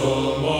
Son